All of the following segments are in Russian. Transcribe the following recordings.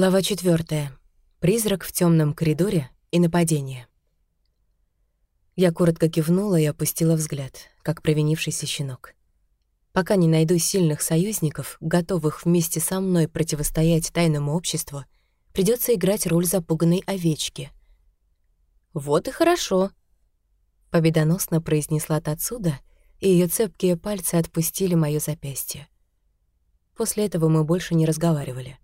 Глава 4. Призрак в темном коридоре и нападение. Я коротко кивнула и опустила взгляд, как провинившийся щенок. Пока не найду сильных союзников, готовых вместе со мной противостоять тайному обществу, придется играть роль запуганной овечки. «Вот и хорошо», — победоносно произнесла Тацуда, и ее цепкие пальцы отпустили моё запястье. После этого мы больше не разговаривали.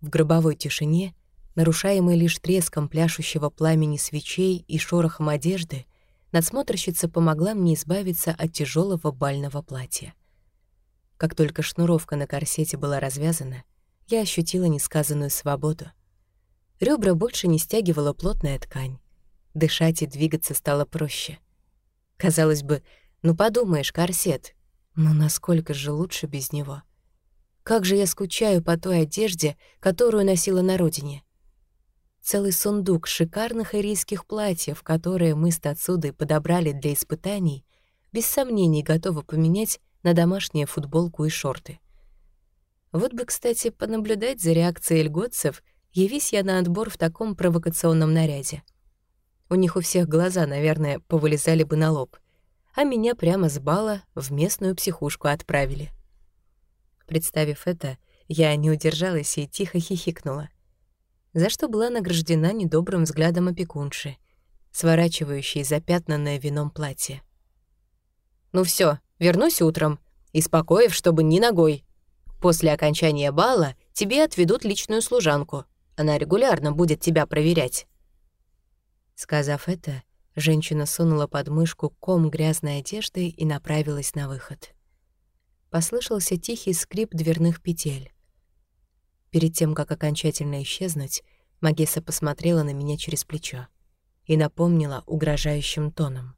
В гробовой тишине, нарушаемой лишь треском пляшущего пламени свечей и шорохом одежды, надсмотрщица помогла мне избавиться от тяжелого бального платья. Как только шнуровка на корсете была развязана, я ощутила несказанную свободу. Ребра больше не стягивала плотная ткань. Дышать и двигаться стало проще. Казалось бы, ну подумаешь, корсет. Но насколько же лучше без него? Как же я скучаю по той одежде, которую носила на родине. Целый сундук шикарных ирийских платьев, которые мы с Тацудой подобрали для испытаний, без сомнений готовы поменять на домашнюю футболку и шорты. Вот бы, кстати, понаблюдать за реакцией льготцев, явись я на отбор в таком провокационном наряде. У них у всех глаза, наверное, повылезали бы на лоб, а меня прямо с бала в местную психушку отправили. Представив это, я не удержалась и тихо хихикнула, за что была награждена недобрым взглядом опекунши, сворачивающей запятнанное вином платье. «Ну все, вернусь утром, испокоив, чтобы ни ногой. После окончания бала тебе отведут личную служанку. Она регулярно будет тебя проверять». Сказав это, женщина сунула под мышку ком грязной одежды и направилась на выход послышался тихий скрип дверных петель. Перед тем, как окончательно исчезнуть, Магесса посмотрела на меня через плечо и напомнила угрожающим тоном.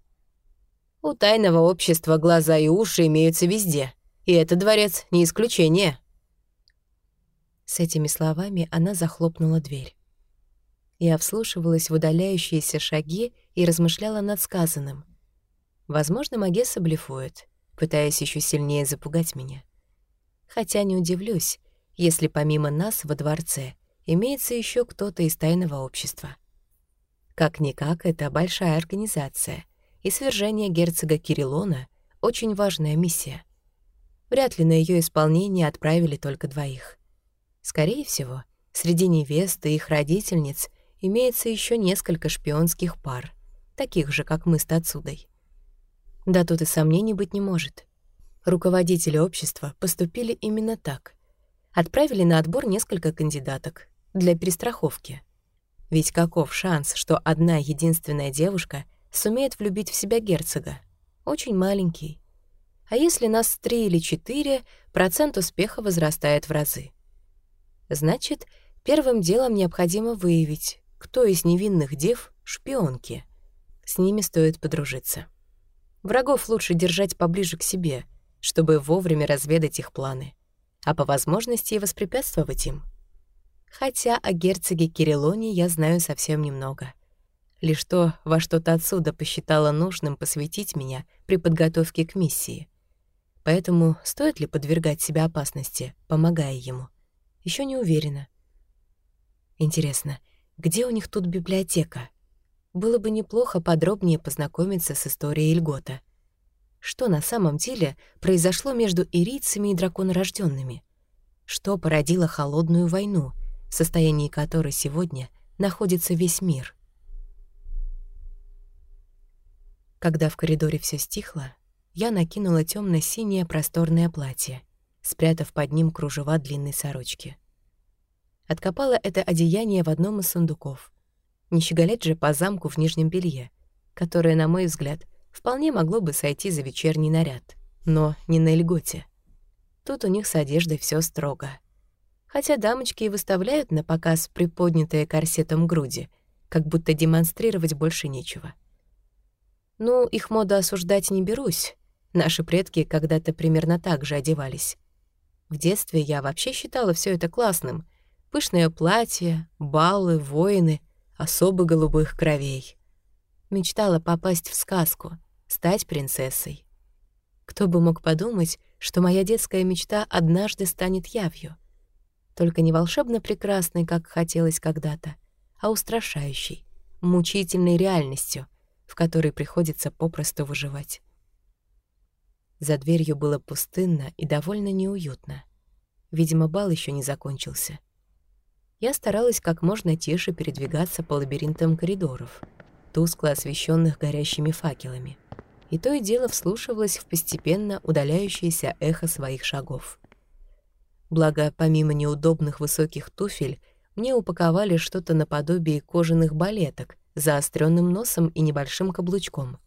«У тайного общества глаза и уши имеются везде, и этот дворец не исключение». С этими словами она захлопнула дверь. Я вслушивалась в удаляющиеся шаги и размышляла над сказанным. Возможно, Магесса блефует — пытаясь еще сильнее запугать меня. Хотя не удивлюсь, если помимо нас во дворце имеется еще кто-то из тайного общества. Как-никак, это большая организация, и свержение герцога Кириллона — очень важная миссия. Вряд ли на ее исполнение отправили только двоих. Скорее всего, среди невест и их родительниц имеется еще несколько шпионских пар, таких же, как мы с Тацудой. Да тут и сомнений быть не может. Руководители общества поступили именно так. Отправили на отбор несколько кандидаток для перестраховки. Ведь каков шанс, что одна единственная девушка сумеет влюбить в себя герцога? Очень маленький. А если нас три или четыре, процент успеха возрастает в разы. Значит, первым делом необходимо выявить, кто из невинных дев — шпионки. С ними стоит подружиться. Врагов лучше держать поближе к себе, чтобы вовремя разведать их планы, а по возможности и воспрепятствовать им. Хотя о герцоге Кириллоне я знаю совсем немного. Лишь то, во что-то отсюда посчитала нужным посвятить меня при подготовке к миссии. Поэтому стоит ли подвергать себя опасности, помогая ему? Еще не уверена. Интересно, где у них тут библиотека? Было бы неплохо подробнее познакомиться с историей Льгота. Что на самом деле произошло между ирийцами и драконорожденными? Что породило холодную войну, в состоянии которой сегодня находится весь мир? Когда в коридоре все стихло, я накинула темно синее просторное платье, спрятав под ним кружева длинной сорочки. Откопала это одеяние в одном из сундуков — не щеголять же по замку в нижнем белье, которое, на мой взгляд, вполне могло бы сойти за вечерний наряд. Но не на льготе. Тут у них с одеждой все строго. Хотя дамочки и выставляют на показ приподнятые корсетом груди, как будто демонстрировать больше нечего. Ну, их моду осуждать не берусь. Наши предки когда-то примерно так же одевались. В детстве я вообще считала все это классным. Пышное платье, баллы, воины — особо голубых кровей. Мечтала попасть в сказку, стать принцессой. Кто бы мог подумать, что моя детская мечта однажды станет явью. Только не волшебно прекрасной, как хотелось когда-то, а устрашающей, мучительной реальностью, в которой приходится попросту выживать. За дверью было пустынно и довольно неуютно. Видимо, бал еще не закончился. Я старалась как можно тише передвигаться по лабиринтам коридоров, тускло освещенных горящими факелами, и то и дело вслушивалась в постепенно удаляющееся эхо своих шагов. Благо, помимо неудобных высоких туфель, мне упаковали что-то наподобие кожаных балеток заостренным носом и небольшим каблучком.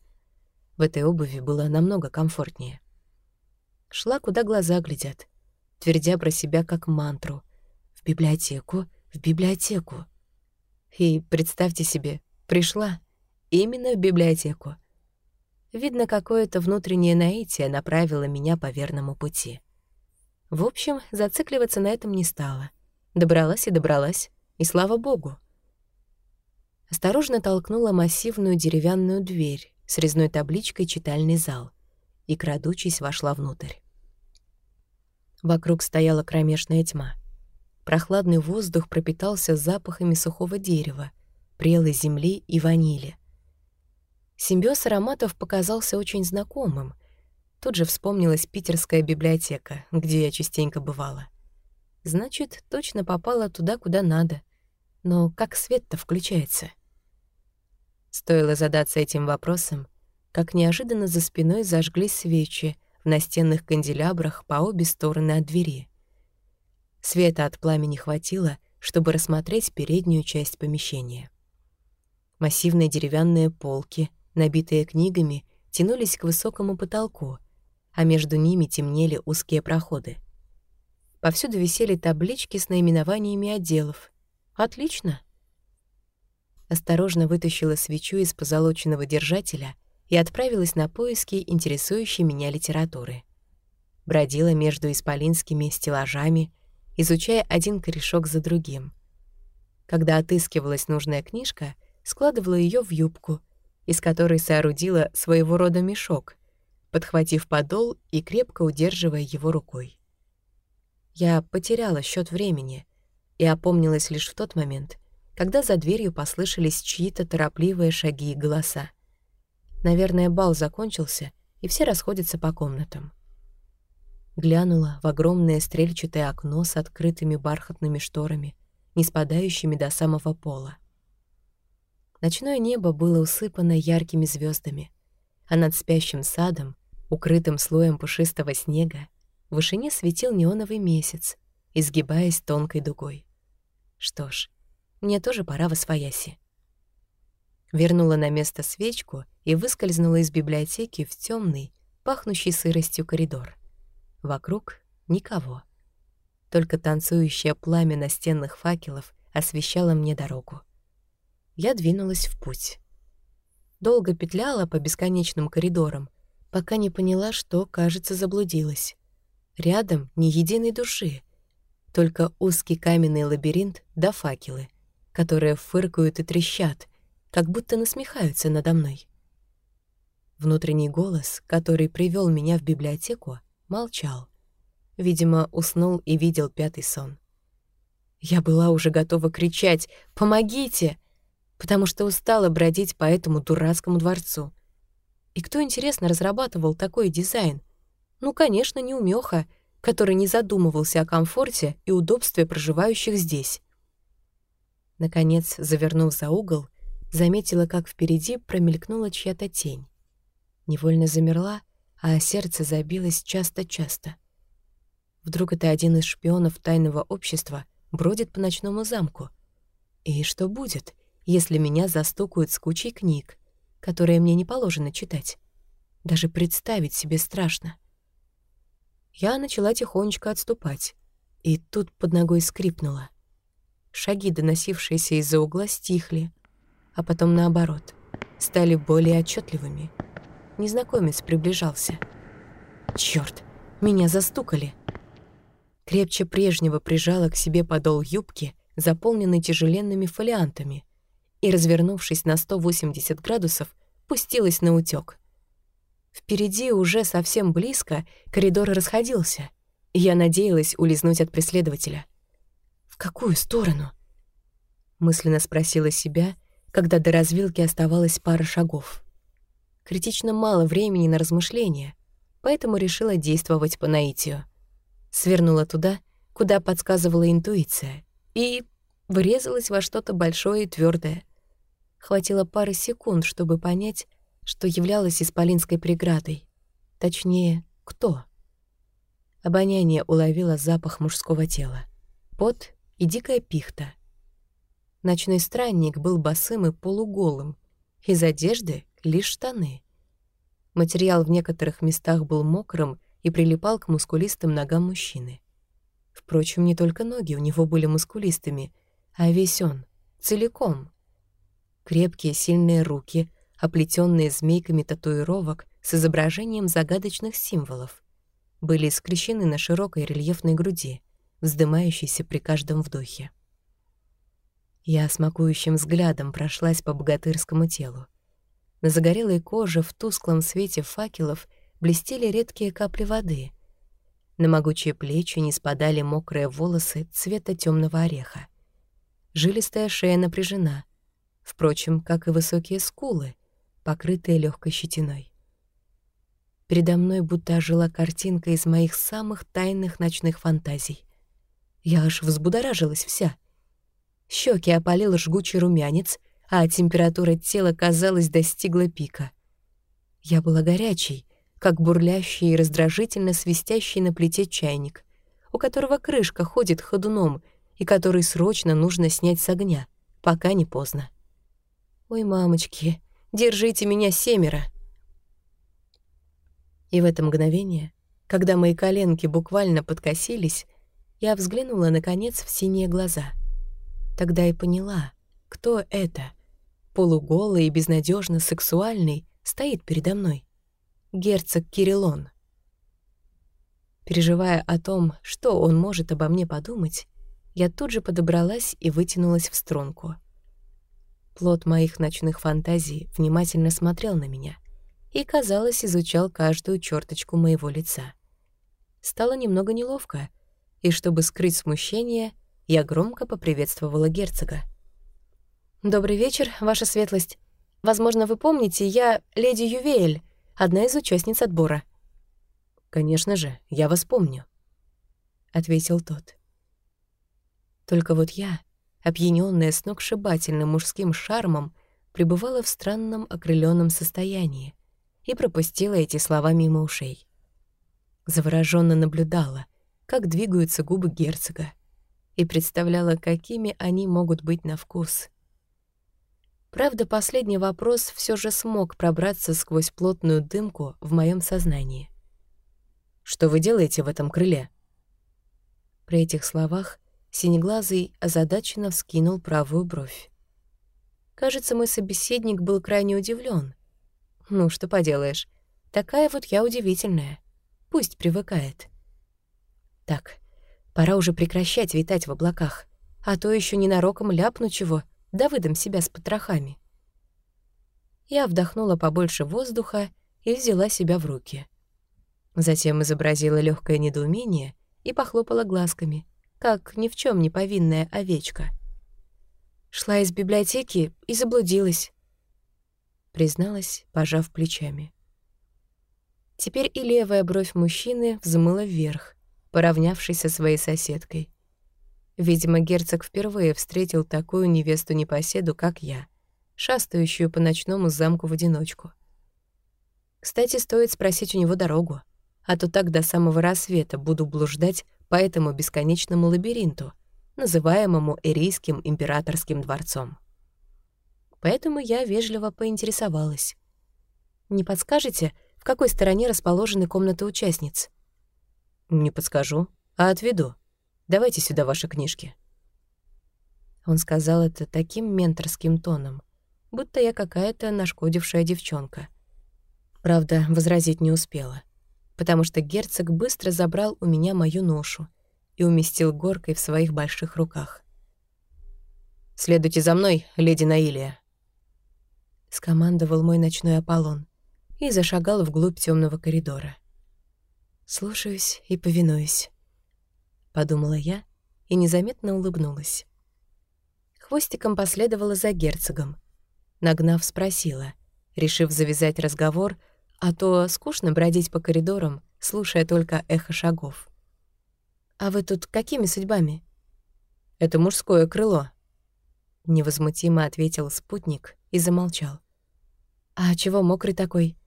В этой обуви было намного комфортнее. Шла, куда глаза глядят, твердя про себя как мантру. В библиотеку, в библиотеку. И, представьте себе, пришла именно в библиотеку. Видно, какое-то внутреннее наитие направило меня по верному пути. В общем, зацикливаться на этом не стала. Добралась и добралась, и слава богу. Осторожно толкнула массивную деревянную дверь с резной табличкой «Читальный зал» и, крадучись, вошла внутрь. Вокруг стояла кромешная тьма. Прохладный воздух пропитался запахами сухого дерева, прелой земли и ванили. Симбиоз ароматов показался очень знакомым. Тут же вспомнилась питерская библиотека, где я частенько бывала. Значит, точно попала туда, куда надо. Но как свет-то включается? Стоило задаться этим вопросом, как неожиданно за спиной зажглись свечи, в настенных канделябрах по обе стороны от двери. Света от пламени хватило, чтобы рассмотреть переднюю часть помещения. Массивные деревянные полки, набитые книгами, тянулись к высокому потолку, а между ними темнели узкие проходы. Повсюду висели таблички с наименованиями отделов. Отлично. Осторожно вытащила свечу из позолоченного держателя и отправилась на поиски интересующей меня литературы. Бродила между исполинскими стеллажами, изучая один корешок за другим. Когда отыскивалась нужная книжка, складывала ее в юбку, из которой соорудила своего рода мешок, подхватив подол и крепко удерживая его рукой. Я потеряла счет времени и опомнилась лишь в тот момент, когда за дверью послышались чьи-то торопливые шаги и голоса. Наверное, бал закончился, и все расходятся по комнатам. Глянула в огромное стрельчатое окно с открытыми бархатными шторами, не спадающими до самого пола. Ночное небо было усыпано яркими звездами, а над спящим садом, укрытым слоем пушистого снега, в вышине светил неоновый месяц, изгибаясь тонкой дугой. Что ж, мне тоже пора в освояси вернула на место свечку и выскользнула из библиотеки в темный, пахнущий сыростью коридор. Вокруг никого. Только танцующее пламя настенных факелов освещало мне дорогу. Я двинулась в путь. Долго петляла по бесконечным коридорам, пока не поняла, что, кажется, заблудилась. Рядом ни единой души, только узкий каменный лабиринт да факелы, которые фыркают и трещат — как будто насмехаются надо мной. Внутренний голос, который привел меня в библиотеку, молчал. Видимо, уснул и видел пятый сон. Я была уже готова кричать «Помогите!», потому что устала бродить по этому дурацкому дворцу. И кто, интересно, разрабатывал такой дизайн? Ну, конечно, не умёха, который не задумывался о комфорте и удобстве проживающих здесь. Наконец, завернув за угол, заметила, как впереди промелькнула чья-то тень. Невольно замерла, а сердце забилось часто-часто. Вдруг это один из шпионов тайного общества бродит по ночному замку. И что будет, если меня застукают с кучей книг, которые мне не положено читать? Даже представить себе страшно. Я начала тихонечко отступать, и тут под ногой скрипнуло. Шаги, доносившиеся из-за угла, стихли, а потом наоборот, стали более отчетливыми. Незнакомец приближался. Черт, меня застукали. Крепче прежнего прижала к себе подол юбки, заполненный тяжеленными фолиантами, и, развернувшись на 180 градусов, пустилась на утёк. Впереди, уже совсем близко, коридор расходился, и я надеялась улизнуть от преследователя. «В какую сторону?» Мысленно спросила себя, когда до развилки оставалось пара шагов. Критично мало времени на размышления, поэтому решила действовать по наитию. Свернула туда, куда подсказывала интуиция, и врезалась во что-то большое и твердое. Хватило пары секунд, чтобы понять, что являлось исполинской преградой. Точнее, кто? Обоняние уловило запах мужского тела. Пот и дикая пихта. Ночной странник был босым и полуголым. Из одежды — лишь штаны. Материал в некоторых местах был мокрым и прилипал к мускулистым ногам мужчины. Впрочем, не только ноги у него были мускулистыми, а весь он, целиком. Крепкие, сильные руки, оплетенные змейками татуировок с изображением загадочных символов, были скрещены на широкой рельефной груди, вздымающейся при каждом вдохе. Я смакующим взглядом прошлась по богатырскому телу. На загорелой коже в тусклом свете факелов блестели редкие капли воды. На могучие плечи не спадали мокрые волосы цвета темного ореха. Жилистая шея напряжена, впрочем, как и высокие скулы, покрытые легкой щетиной. Передо мной будто ожила картинка из моих самых тайных ночных фантазий. Я аж взбудоражилась вся. Щеки опалил жгучий румянец, а температура тела, казалось, достигла пика. Я была горячей, как бурлящий и раздражительно свистящий на плите чайник, у которого крышка ходит ходуном и который срочно нужно снять с огня, пока не поздно. «Ой, мамочки, держите меня семеро!» И в это мгновение, когда мои коленки буквально подкосились, я взглянула, наконец, в синие глаза. Тогда и поняла, кто это, полуголый и безнадежно сексуальный, стоит передо мной. Герцог Кириллон. Переживая о том, что он может обо мне подумать, я тут же подобралась и вытянулась в струнку. Плод моих ночных фантазий внимательно смотрел на меня и, казалось, изучал каждую черточку моего лица. Стало немного неловко, и чтобы скрыть смущение, я громко поприветствовала герцога. «Добрый вечер, ваша светлость. Возможно, вы помните, я леди Ювеэль, одна из участниц отбора». «Конечно же, я вас помню», — ответил тот. Только вот я, опьянённая сногсшибательным мужским шармом, пребывала в странном окрылённом состоянии и пропустила эти слова мимо ушей. Заворожённо наблюдала, как двигаются губы герцога, и представляла, какими они могут быть на вкус — Правда, последний вопрос все же смог пробраться сквозь плотную дымку в моем сознании. «Что вы делаете в этом крыле?» При этих словах Синеглазый озадаченно вскинул правую бровь. Кажется, мой собеседник был крайне удивлен. Ну, что поделаешь, такая вот я удивительная. Пусть привыкает. Так, пора уже прекращать витать в облаках, а то еще ненароком ляпну чего — да выдам себя с потрохами. Я вдохнула побольше воздуха и взяла себя в руки. Затем изобразила легкое недоумение и похлопала глазками, как ни в чем не повинная овечка. Шла из библиотеки и заблудилась, призналась, пожав плечами. Теперь и левая бровь мужчины взмыла вверх, поравнявшись со своей соседкой. Видимо, герцог впервые встретил такую невесту-непоседу, как я, шастающую по ночному замку в одиночку. Кстати, стоит спросить у него дорогу, а то так до самого рассвета буду блуждать по этому бесконечному лабиринту, называемому Эрийским императорским дворцом. Поэтому я вежливо поинтересовалась. «Не подскажете, в какой стороне расположены комнаты участниц?» «Не подскажу, а отведу», Давайте сюда ваши книжки». Он сказал это таким менторским тоном, будто я какая-то нашкодившая девчонка. Правда, возразить не успела, потому что герцог быстро забрал у меня мою ношу и уместил горкой в своих больших руках. «Следуйте за мной, леди Наилия», — скомандовал мой ночной Аполлон и зашагал вглубь темного коридора. «Слушаюсь и повинуюсь» подумала я и незаметно улыбнулась. Хвостиком последовала за герцогом. Нагнав, спросила, решив завязать разговор, а то скучно бродить по коридорам, слушая только эхо шагов. «А вы тут какими судьбами?» «Это мужское крыло», — невозмутимо ответил спутник и замолчал. «А чего мокрый такой?»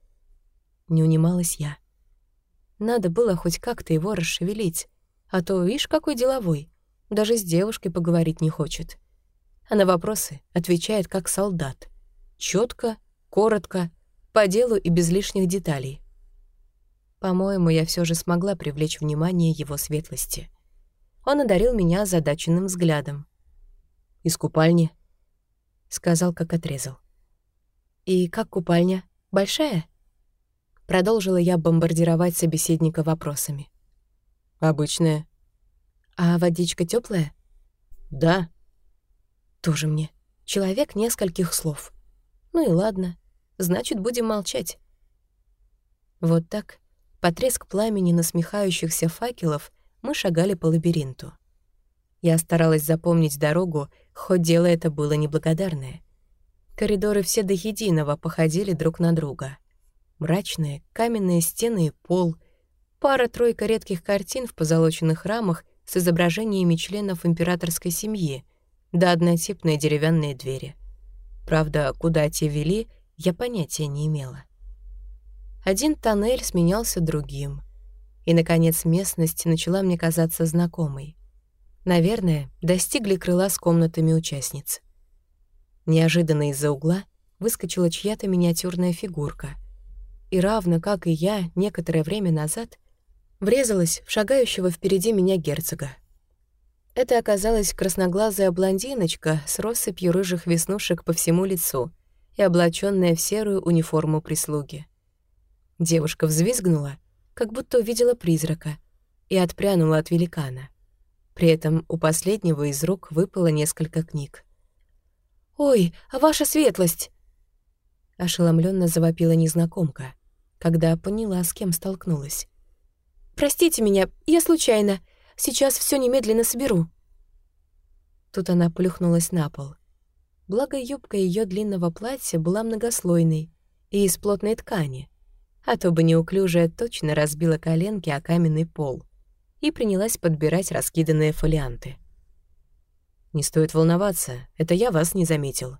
Не унималась я. Надо было хоть как-то его расшевелить, а то, ишь, какой деловой, даже с девушкой поговорить не хочет. А на вопросы отвечает как солдат. четко, коротко, по делу и без лишних деталей. По-моему, я все же смогла привлечь внимание его светлости. Он одарил меня задаченным взглядом. «Из купальни?» — сказал, как отрезал. «И как купальня? Большая?» Продолжила я бомбардировать собеседника вопросами. «Обычная». «А водичка теплая? «Да». «Тоже мне. Человек нескольких слов. Ну и ладно. Значит, будем молчать». Вот так, потреск пламени насмехающихся факелов, мы шагали по лабиринту. Я старалась запомнить дорогу, хоть дело это было неблагодарное. Коридоры все до единого походили друг на друга. Мрачные, каменные стены и пол, пара-тройка редких картин в позолоченных рамах с изображениями членов императорской семьи, да однотипные деревянные двери. Правда, куда те вели, я понятия не имела. Один тоннель сменялся другим. И, наконец, местность начала мне казаться знакомой. Наверное, достигли крыла с комнатами участниц. Неожиданно из-за угла выскочила чья-то миниатюрная фигурка. И равно, как и я, некоторое время назад, врезалась в шагающего впереди меня герцога. Это оказалась красноглазая блондиночка с россыпью рыжих веснушек по всему лицу и облаченная в серую униформу прислуги. Девушка взвизгнула, как будто увидела призрака, и отпрянула от великана. При этом у последнего из рук выпало несколько книг. «Ой, а ваша светлость!» Ошеломленно завопила незнакомка, когда поняла, с кем столкнулась. «Простите меня, я случайно. Сейчас все немедленно соберу». Тут она плюхнулась на пол. Благо юбка ее длинного платья была многослойной и из плотной ткани, а то бы неуклюжая точно разбила коленки о каменный пол и принялась подбирать раскиданные фолианты. «Не стоит волноваться, это я вас не заметил».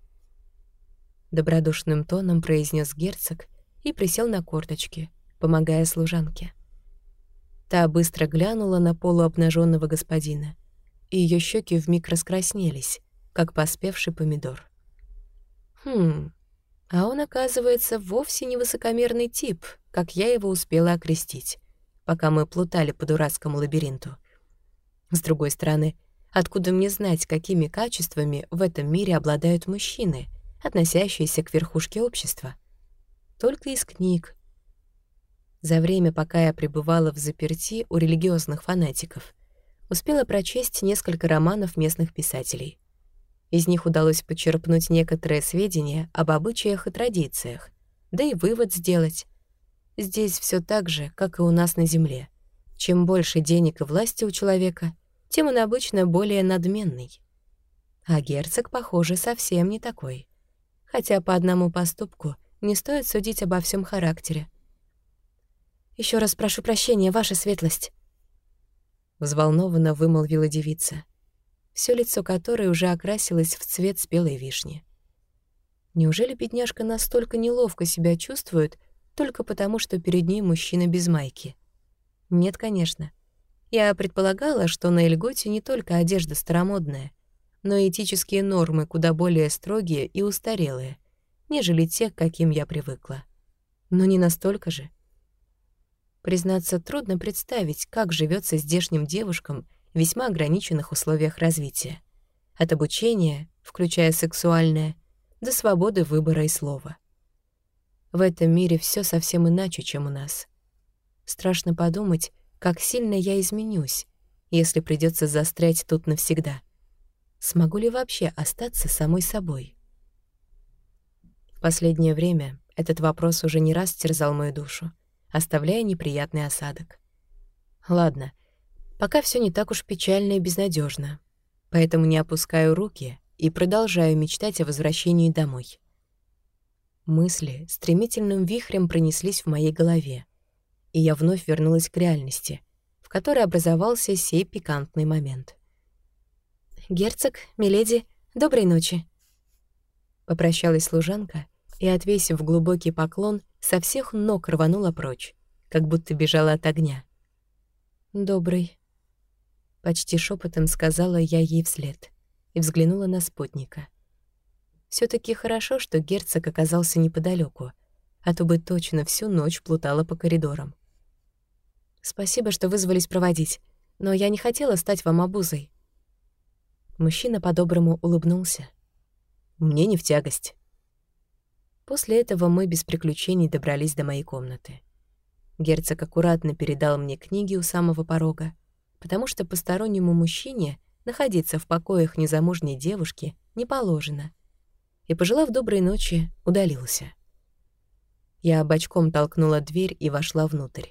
Добродушным тоном произнес герцог и присел на корточки, помогая служанке. Та быстро глянула на полуобнаженного господина, и ее щеки вмиг раскраснелись, как поспевший помидор. «Хм, а он, оказывается, вовсе не высокомерный тип, как я его успела окрестить, пока мы плутали по дурацкому лабиринту. С другой стороны, Откуда мне знать, какими качествами в этом мире обладают мужчины, относящиеся к верхушке общества? Только из книг. За время, пока я пребывала в заперти у религиозных фанатиков, успела прочесть несколько романов местных писателей. Из них удалось почерпнуть некоторые сведения об обычаях и традициях, да и вывод сделать. Здесь все так же, как и у нас на Земле. Чем больше денег и власти у человека, тем он обычно более надменный. А герцог, похоже, совсем не такой. Хотя по одному поступку не стоит судить обо всем характере. Еще раз прошу прощения, ваша светлость», — взволнованно вымолвила девица, все лицо которой уже окрасилось в цвет спелой вишни. Неужели бедняжка настолько неловко себя чувствует только потому, что перед ней мужчина без майки? Нет, конечно. Я предполагала, что на Эльготе не только одежда старомодная, но и этические нормы куда более строгие и устарелые, нежели те, к каким я привыкла. Но не настолько же. Признаться, трудно представить, как живется здешним девушкам в весьма ограниченных условиях развития. От обучения, включая сексуальное, до свободы выбора и слова. В этом мире все совсем иначе, чем у нас. Страшно подумать, как сильно я изменюсь, если придется застрять тут навсегда. Смогу ли вообще остаться самой собой? В последнее время этот вопрос уже не раз терзал мою душу, оставляя неприятный осадок. Ладно, Пока все не так уж печально и безнадежно, поэтому не опускаю руки и продолжаю мечтать о возвращении домой. Мысли стремительным вихрем пронеслись в моей голове, и я вновь вернулась к реальности, в которой образовался сей пикантный момент. «Герцог, миледи, доброй ночи!» Попрощалась служанка и, отвесив глубокий поклон, со всех ног рванула прочь, как будто бежала от огня. «Добрый», — почти шепотом сказала я ей вслед и взглянула на спутника — все таки хорошо, что герцог оказался неподалеку, а то бы точно всю ночь плутала по коридорам. «Спасибо, что вызвались проводить, но я не хотела стать вам обузой». Мужчина по-доброму улыбнулся. «Мне не в тягость». После этого мы без приключений добрались до моей комнаты. Герцог аккуратно передал мне книги у самого порога, потому что постороннему мужчине находиться в покоях незамужней девушки не положено — и, пожелав доброй ночи, удалился. Я бочком толкнула дверь и вошла внутрь.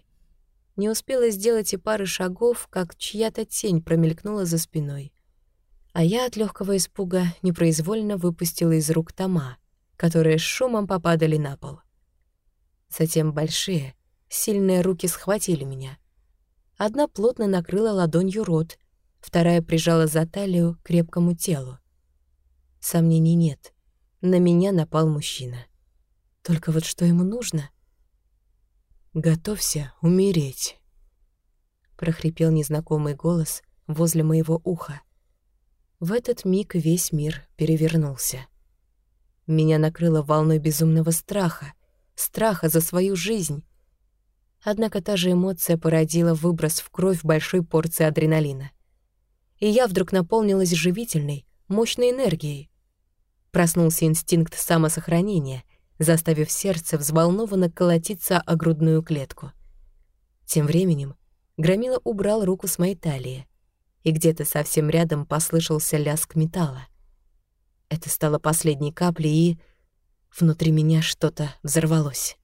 Не успела сделать и пары шагов, как чья-то тень промелькнула за спиной. А я от легкого испуга непроизвольно выпустила из рук тома, которые с шумом попадали на пол. Затем большие, сильные руки схватили меня. Одна плотно накрыла ладонью рот, вторая прижала за талию к крепкому телу. Сомнений нет — на меня напал мужчина. Только вот что ему нужно? «Готовься умереть», — прохрипел незнакомый голос возле моего уха. В этот миг весь мир перевернулся. Меня накрыло волной безумного страха, страха за свою жизнь. Однако та же эмоция породила выброс в кровь большой порции адреналина. И я вдруг наполнилась живительной, мощной энергией, Проснулся инстинкт самосохранения, заставив сердце взволнованно колотиться о грудную клетку. Тем временем Громила убрал руку с моей талии, и где-то совсем рядом послышался лязг металла. Это стало последней каплей, и внутри меня что-то взорвалось.